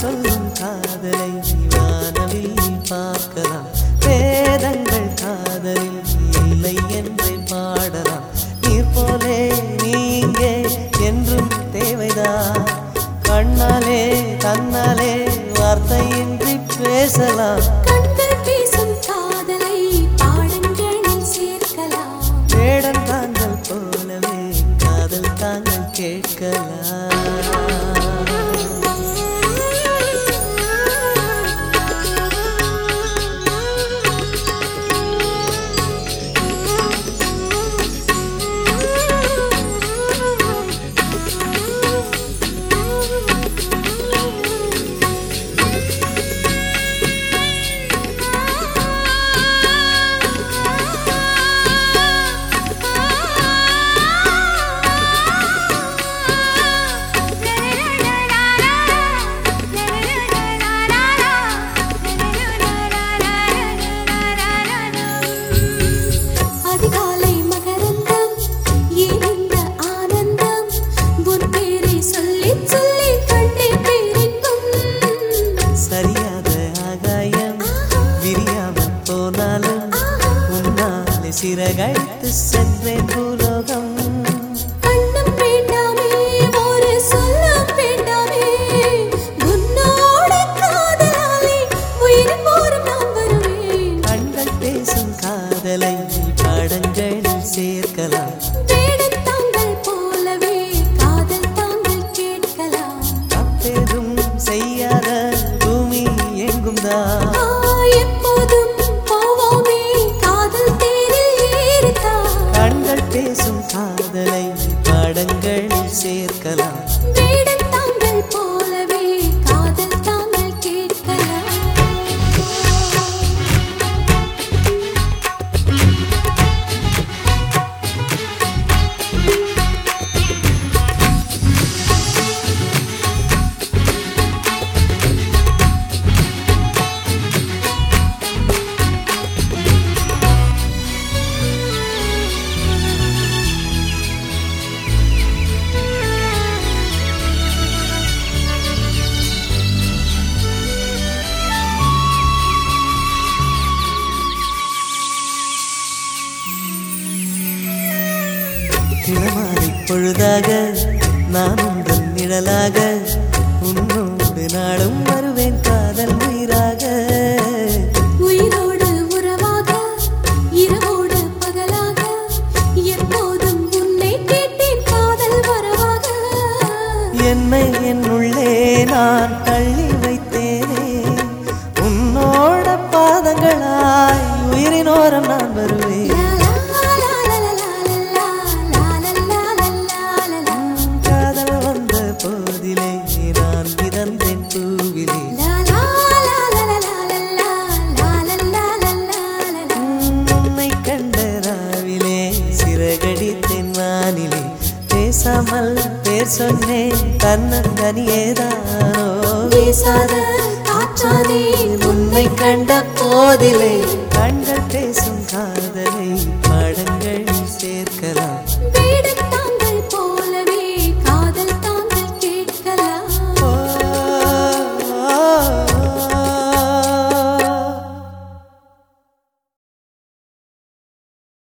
சொல்லும் காதலை வானவில் பார்க்கலாம். வேதங்கள் காதலில் இல்லை என்று பாடலாம். நீர் போலே நீங்கே என்றும் தேவைதான் கண்ணாலே தன்னாலே வார்த்தையின்றி பேசலாம். சென்றேன் சேர்க்கலாம் இளமாலை பொழுதாக நான் உங்கள் நிழலாக உன்னோடு நாடும் வருவேன் காதல் உயிராக. உயிரோடு உறவாக இரவோடு பகலாக எப்போதும் உன்னை கேட்டேன் காதல் வரவாக. என்னை என்னுள்ளே நான் தள்ளி வைத்தேனே உன்னோட பாதங்களாய் உயிரினோரம் நான் வருவேன். வானிலே பேசாமல் பேர் சொன்னேன் தன்னந்தனியேதானோ வீசாத காற்றானே உன்னை கண்ட போதிலே கண்கள் பேசும்